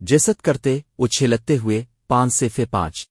جیست کرتے اچھلتے ہوئے پانچ سے فے پانچ۔